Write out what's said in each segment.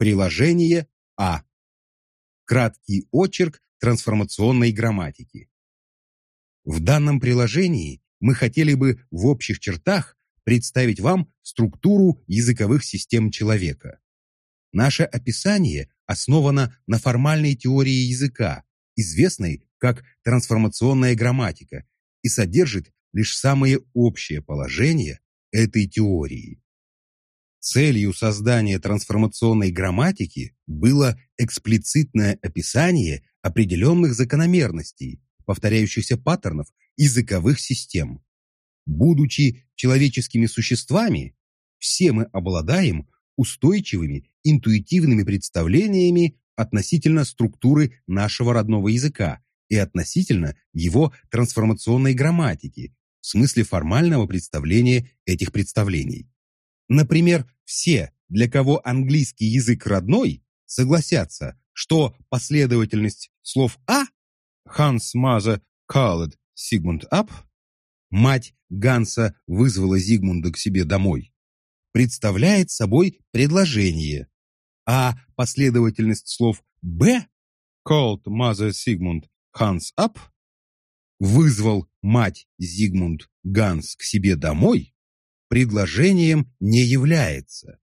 Приложение А. Краткий очерк трансформационной грамматики. В данном приложении мы хотели бы в общих чертах представить вам структуру языковых систем человека. Наше описание основано на формальной теории языка, известной как трансформационная грамматика, и содержит лишь самые общие положения этой теории. Целью создания трансформационной грамматики было эксплицитное описание определенных закономерностей, повторяющихся паттернов языковых систем. Будучи человеческими существами, все мы обладаем устойчивыми интуитивными представлениями относительно структуры нашего родного языка и относительно его трансформационной грамматики, в смысле формального представления этих представлений. Например, все, для кого английский язык родной, согласятся, что последовательность слов «а» Hans Mother called Sigmund up мать Ганса вызвала Зигмунда к себе домой, представляет собой предложение, а последовательность слов «б» called Mother Sigmund Hans up вызвал мать Зигмунд Ганс к себе домой, предложением не является.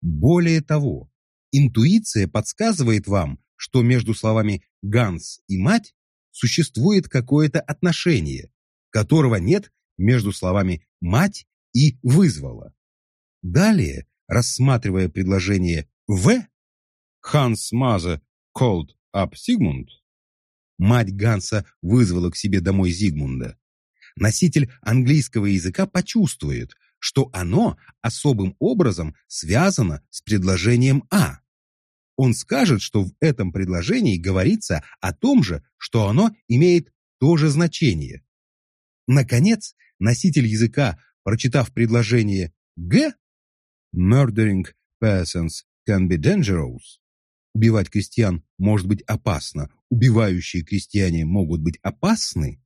Более того, интуиция подсказывает вам, что между словами «Ганс» и «мать» существует какое-то отношение, которого нет между словами «мать» и «вызвала». Далее, рассматривая предложение «в» Hans Mother called up Sigmund Мать Ганса вызвала к себе домой Зигмунда. Носитель английского языка почувствует, что оно особым образом связано с предложением «а». Он скажет, что в этом предложении говорится о том же, что оно имеет то же значение. Наконец, носитель языка, прочитав предложение «г» «Murdering persons can be dangerous» убивать крестьян может быть опасно, убивающие крестьяне могут быть опасны,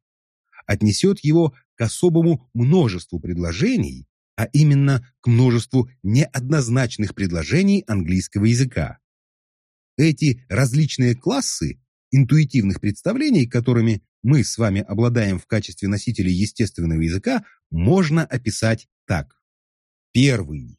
отнесет его к особому множеству предложений, а именно к множеству неоднозначных предложений английского языка. Эти различные классы интуитивных представлений, которыми мы с вами обладаем в качестве носителей естественного языка, можно описать так. Первый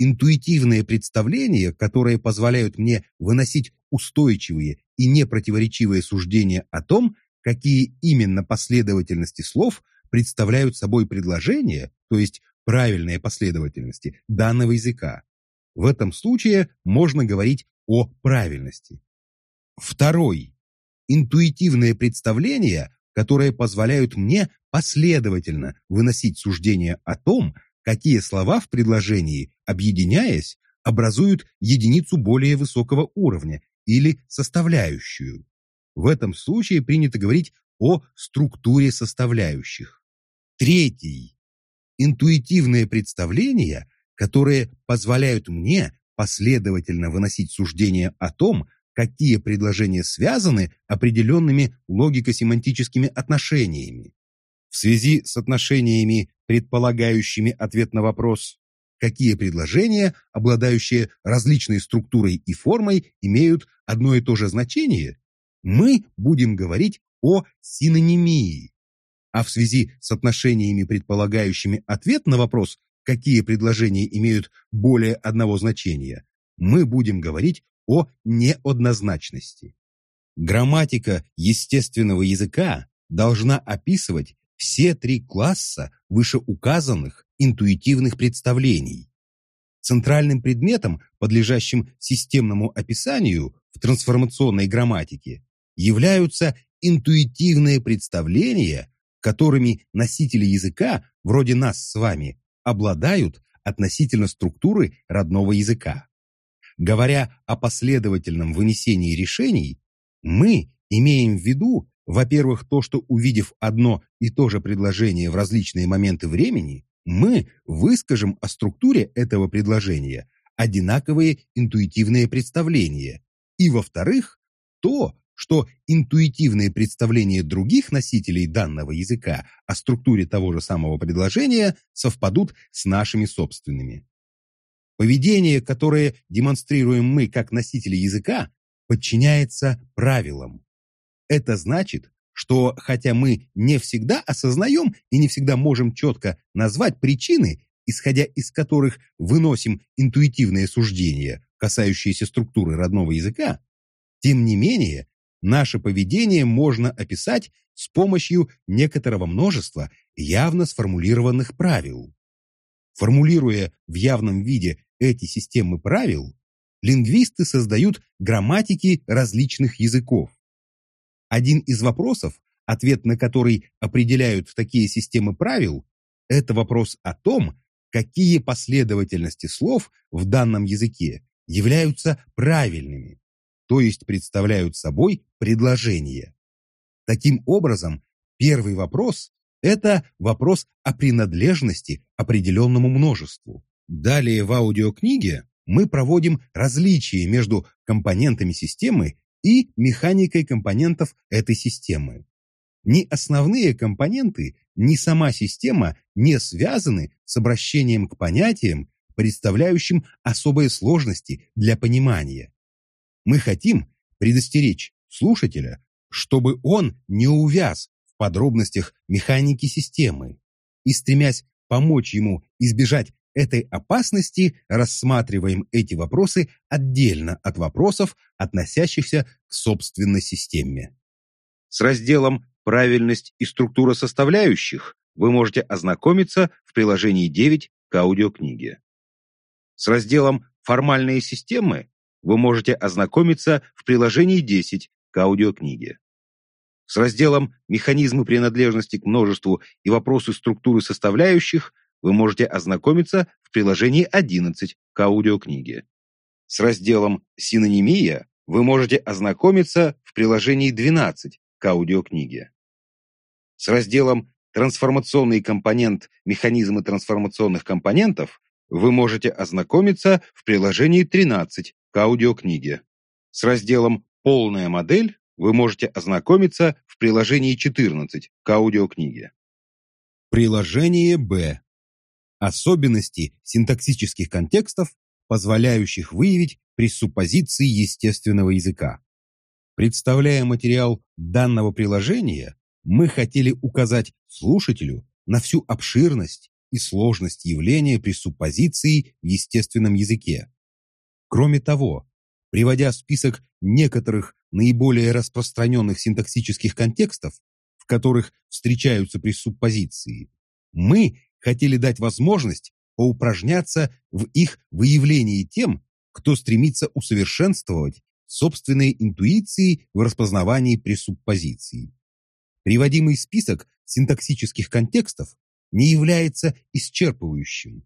интуитивные представления, которые позволяют мне выносить устойчивые и непротиворечивые суждения о том, какие именно последовательности слов представляют собой предложения, то есть правильные последовательности данного языка. В этом случае можно говорить о правильности. Второй. Интуитивные представления, которые позволяют мне последовательно выносить суждения о том, какие слова в предложении, объединяясь, образуют единицу более высокого уровня или составляющую. В этом случае принято говорить о структуре составляющих. Третий. Интуитивные представления, которые позволяют мне последовательно выносить суждения о том, какие предложения связаны определенными логико-семантическими отношениями. В связи с отношениями предполагающими ответ на вопрос какие предложения, обладающие различной структурой и формой, имеют одно и то же значение, мы будем говорить о синонимии. А в связи с отношениями, предполагающими ответ на вопрос, какие предложения имеют более одного значения, мы будем говорить о неоднозначности. Грамматика естественного языка должна описывать все три класса вышеуказанных интуитивных представлений. Центральным предметом, подлежащим системному описанию в трансформационной грамматике, являются интуитивные представления, которыми носители языка, вроде нас с вами, обладают относительно структуры родного языка. Говоря о последовательном вынесении решений, мы имеем в виду во-первых, то, что увидев одно и то же предложение в различные моменты времени, мы выскажем о структуре этого предложения одинаковые интуитивные представления. И во-вторых, то, что интуитивные представления других носителей данного языка о структуре того же самого предложения совпадут с нашими собственными. Поведение, которое демонстрируем мы как носители языка, подчиняется правилам. Это значит, что хотя мы не всегда осознаем и не всегда можем четко назвать причины, исходя из которых выносим интуитивные суждения, касающиеся структуры родного языка, тем не менее, наше поведение можно описать с помощью некоторого множества явно сформулированных правил. Формулируя в явном виде эти системы правил, лингвисты создают грамматики различных языков. Один из вопросов, ответ на который определяют такие системы правил, это вопрос о том, какие последовательности слов в данном языке являются правильными, то есть представляют собой предложение. Таким образом, первый вопрос – это вопрос о принадлежности определенному множеству. Далее в аудиокниге мы проводим различия между компонентами системы и механикой компонентов этой системы. Ни основные компоненты, ни сама система не связаны с обращением к понятиям, представляющим особые сложности для понимания. Мы хотим предостеречь слушателя, чтобы он не увяз в подробностях механики системы и, стремясь помочь ему избежать этой опасности рассматриваем эти вопросы отдельно от вопросов, относящихся к собственной системе. С разделом «Правильность и структура составляющих» вы можете ознакомиться в приложении 9 к аудиокниге. С разделом «Формальные системы» вы можете ознакомиться в приложении 10 к аудиокниге. С разделом «Механизмы принадлежности к множеству и вопросы структуры составляющих» вы можете ознакомиться в приложении 11 к аудиокниге. С разделом «Синонимия» вы можете ознакомиться в приложении 12 к аудиокниге. С разделом «Трансформационный компонент. Механизмы трансформационных компонентов» вы можете ознакомиться в приложении 13 к аудиокниге. С разделом «Полная модель» вы можете ознакомиться в приложении 14 к аудиокниге. Приложение Б. Особенности синтаксических контекстов, позволяющих выявить пресуппозиции естественного языка. Представляя материал данного приложения, мы хотели указать слушателю на всю обширность и сложность явления пресуппозиции в естественном языке. Кроме того, приводя список некоторых наиболее распространенных синтаксических контекстов, в которых встречаются пресуппозиции, мы хотели дать возможность поупражняться в их выявлении тем, кто стремится усовершенствовать собственные интуиции в распознавании пресуппозиций. Приводимый список синтаксических контекстов не является исчерпывающим.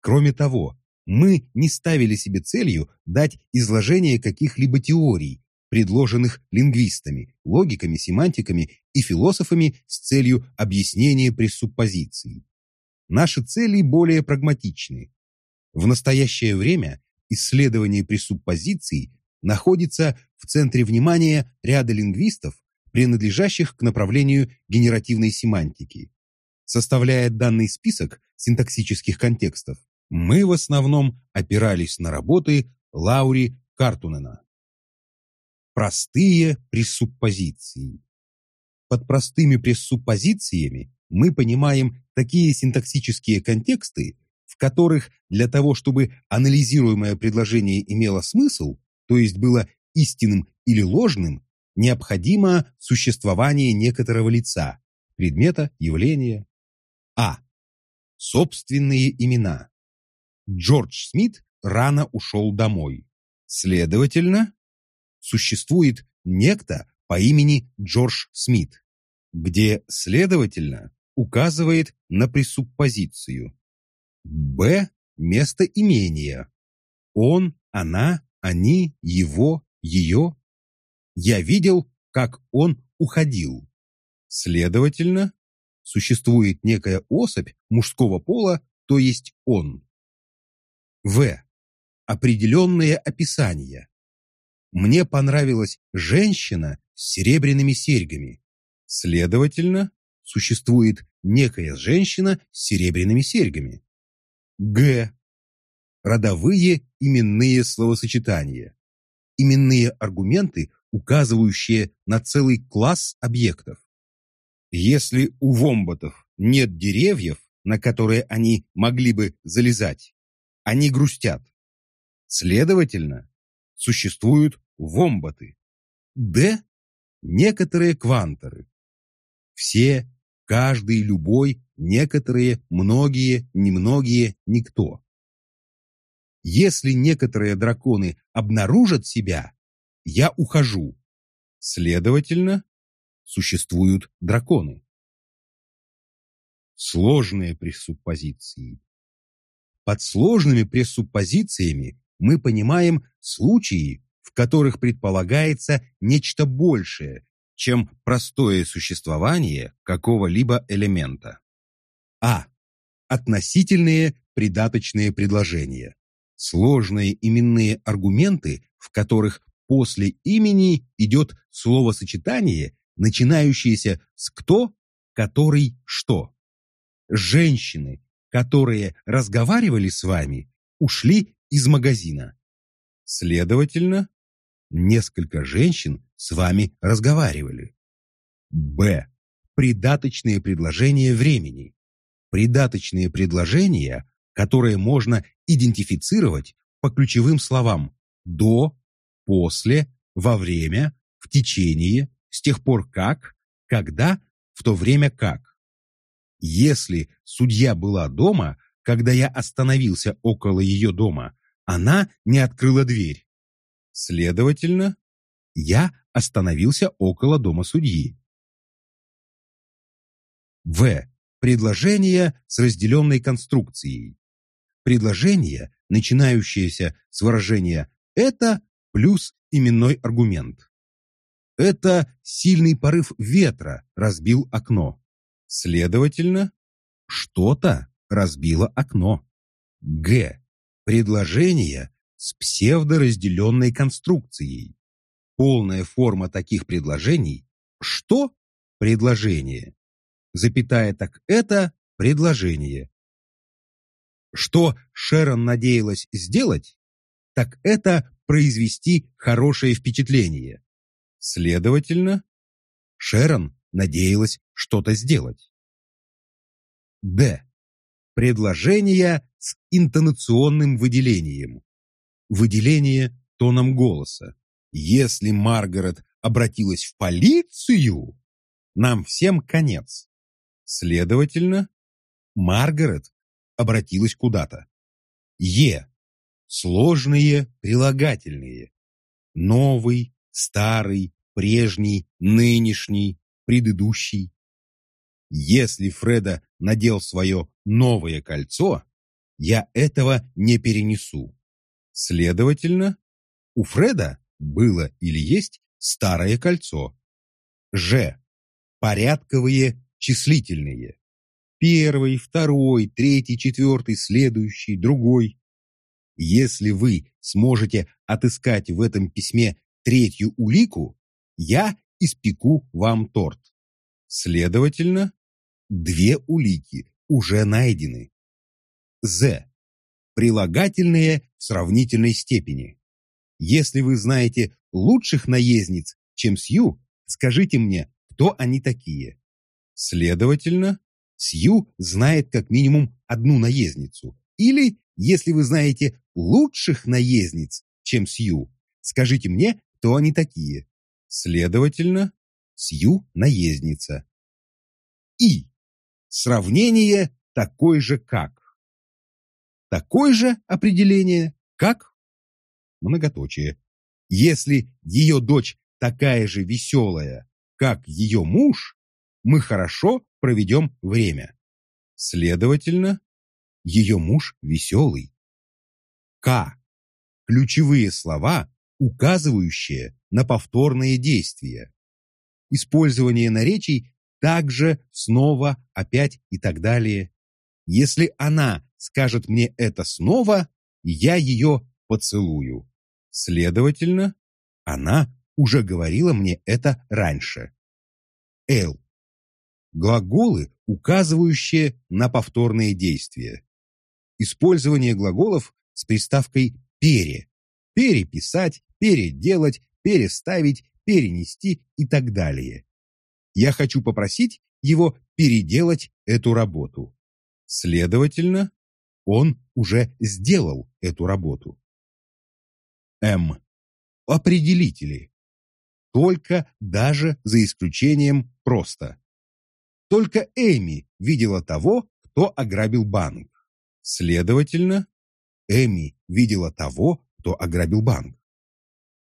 Кроме того, мы не ставили себе целью дать изложение каких-либо теорий, предложенных лингвистами, логиками, семантиками и философами с целью объяснения пресуппозиций. Наши цели более прагматичны. В настоящее время исследование пресуппозиций находится в центре внимания ряда лингвистов, принадлежащих к направлению генеративной семантики. Составляя данный список синтаксических контекстов, мы в основном опирались на работы Лаури Картунена. Простые пресуппозиции. Под простыми пресуппозициями мы понимаем такие синтаксические контексты, в которых для того, чтобы анализируемое предложение имело смысл, то есть было истинным или ложным, необходимо существование некоторого лица, предмета, явления. А. Собственные имена. Джордж Смит рано ушел домой. Следовательно, существует некто по имени Джордж Смит, где, следовательно, указывает на пресуппозицию. Б. Место имения. Он, она, они, его, ее. Я видел, как он уходил. Следовательно, существует некая особь мужского пола, то есть он. В. Определенные описания. Мне понравилась женщина с серебряными серьгами. Следовательно, существует некая женщина с серебряными серьгами. Г. родовые именные словосочетания. Именные аргументы, указывающие на целый класс объектов. Если у вомботов нет деревьев, на которые они могли бы залезать, они грустят. Следовательно, существуют вомботы. Д – некоторые кванторы. Все, каждый, любой, некоторые, многие, немногие, никто. Если некоторые драконы обнаружат себя, я ухожу. Следовательно, существуют драконы. Сложные пресуппозиции. Под сложными пресуппозициями мы понимаем случаи, в которых предполагается нечто большее, чем простое существование какого-либо элемента. А. Относительные придаточные предложения. Сложные именные аргументы, в которых после имени идет словосочетание, начинающееся с «кто», «который», «что». Женщины, которые разговаривали с вами, ушли из магазина. Следовательно, несколько женщин с вами разговаривали. Б. Придаточные предложения времени. Придаточные предложения, которые можно идентифицировать по ключевым словам «до», «после», «во время», «в течение», «с тех пор как», «когда», «в то время как». Если судья была дома, когда я остановился около ее дома, она не открыла дверь. Следовательно, я остановился около дома судьи. В. Предложение с разделенной конструкцией. Предложение, начинающееся с выражения «это» плюс именной аргумент. Это сильный порыв ветра разбил окно. Следовательно, что-то разбило окно. Г. Предложение с псевдоразделенной конструкцией. Полная форма таких предложений «что» – предложение. Запятая так это – предложение. Что Шерон надеялась сделать, так это произвести хорошее впечатление. Следовательно, Шерон надеялась что-то сделать. Д. Предложение с интонационным выделением. Выделение тоном голоса. Если Маргарет обратилась в полицию, нам всем конец. Следовательно, Маргарет обратилась куда-то. Е. Сложные прилагательные. Новый, старый, прежний, нынешний, предыдущий. Если Фреда надел свое новое кольцо, я этого не перенесу. Следовательно, у Фреда было или есть старое кольцо. Ж. Порядковые числительные. Первый, второй, третий, четвертый, следующий, другой. Если вы сможете отыскать в этом письме третью улику, я испеку вам торт. Следовательно, две улики уже найдены. З. Прилагательные в сравнительной степени. Если вы знаете лучших наездниц, чем Сью, скажите мне, кто они такие. Следовательно, Сью знает как минимум одну наездницу. Или, если вы знаете лучших наездниц, чем Сью, скажите мне, кто они такие. Следовательно, Сью – наездница. И. Сравнение такой же как. Такое же определение, как многоточие. Если ее дочь такая же веселая, как ее муж, мы хорошо проведем время. Следовательно, ее муж веселый. К. Ключевые слова, указывающие на повторные действия. Использование наречий также, снова, опять и так далее. Если она скажет мне это снова, я ее поцелую. Следовательно, она уже говорила мне это раньше. Л. Глаголы, указывающие на повторные действия. Использование глаголов с приставкой «пере». Переписать, переделать, переставить, перенести и так далее. Я хочу попросить его переделать эту работу. Следовательно, он уже сделал эту работу. М. Определители. Только даже за исключением просто. Только Эми видела того, кто ограбил банк. Следовательно, Эми видела того, кто ограбил банк.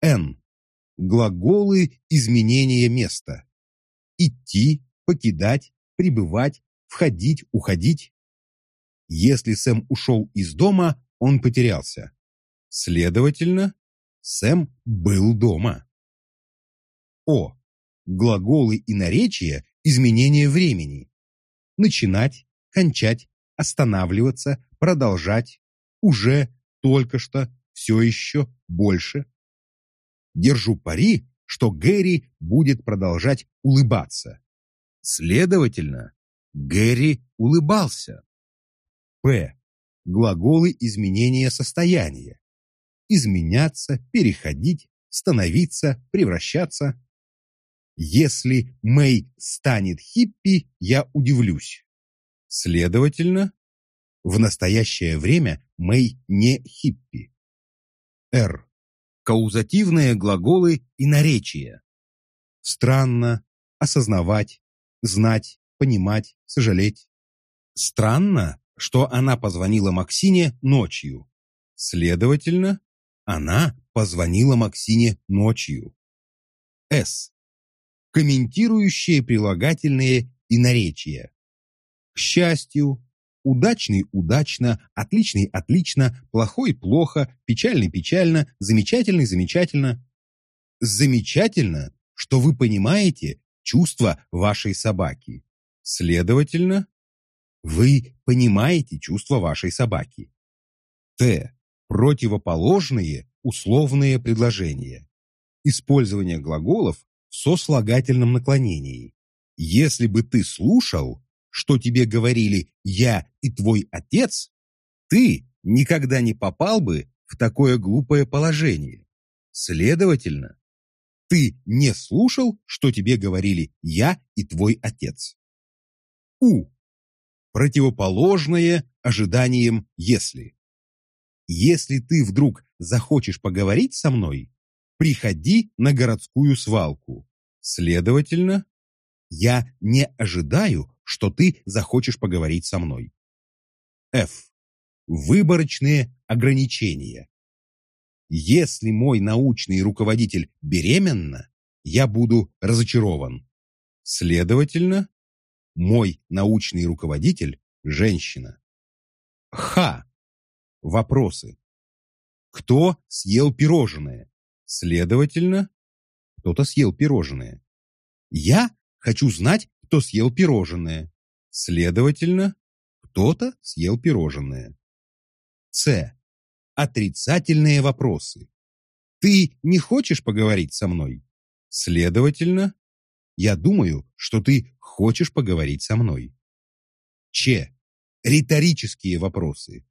Н. Глаголы изменения места. Идти, покидать, пребывать, входить, уходить. Если Сэм ушел из дома, он потерялся. Следовательно, Сэм был дома. О. Глаголы и наречия изменения времени. Начинать, кончать, останавливаться, продолжать, уже, только что, все еще, больше. Держу пари, что Гэри будет продолжать улыбаться. Следовательно, Гэри улыбался. П. Глаголы изменения состояния. Изменяться, переходить, становиться, превращаться. Если Мэй станет хиппи, я удивлюсь. Следовательно, в настоящее время Мэй не хиппи. Р. Каузативные глаголы и наречия. Странно, осознавать, знать, понимать, сожалеть. Странно, что она позвонила Максине ночью. Следовательно, она позвонила Максине ночью. С. Комментирующие прилагательные и наречия. К счастью, удачный – удачно, отличный – отлично, плохой – плохо, печальный – печально, замечательный – замечательно. Замечательно, что вы понимаете чувства вашей собаки. Следовательно, вы понимаете чувства вашей собаки. Т. Противоположные условные предложения. Использование глаголов в сослагательном наклонении. Если бы ты слушал, что тебе говорили «я» и «твой отец», ты никогда не попал бы в такое глупое положение. Следовательно, ты не слушал, что тебе говорили «я» и «твой отец». У. Противоположное ожиданиям «если». Если ты вдруг захочешь поговорить со мной, приходи на городскую свалку. Следовательно, я не ожидаю, что ты захочешь поговорить со мной. F. Выборочные ограничения. Если мой научный руководитель беременна, я буду разочарован. Следовательно, мой научный руководитель – женщина. Х. Вопросы. Кто съел пирожное? Следовательно, кто-то съел пирожное. Я хочу знать, кто съел пирожное. Следовательно, кто-то съел пирожное. С. Отрицательные вопросы. Ты не хочешь поговорить со мной? Следовательно, я думаю, что ты хочешь поговорить со мной. Ч. Риторические вопросы.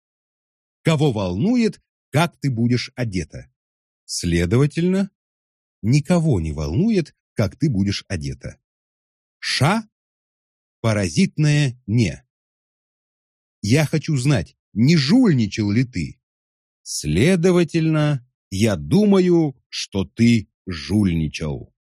Кого волнует, как ты будешь одета? Следовательно, никого не волнует, как ты будешь одета. Ша – паразитное «не». Я хочу знать, не жульничал ли ты? Следовательно, я думаю, что ты жульничал.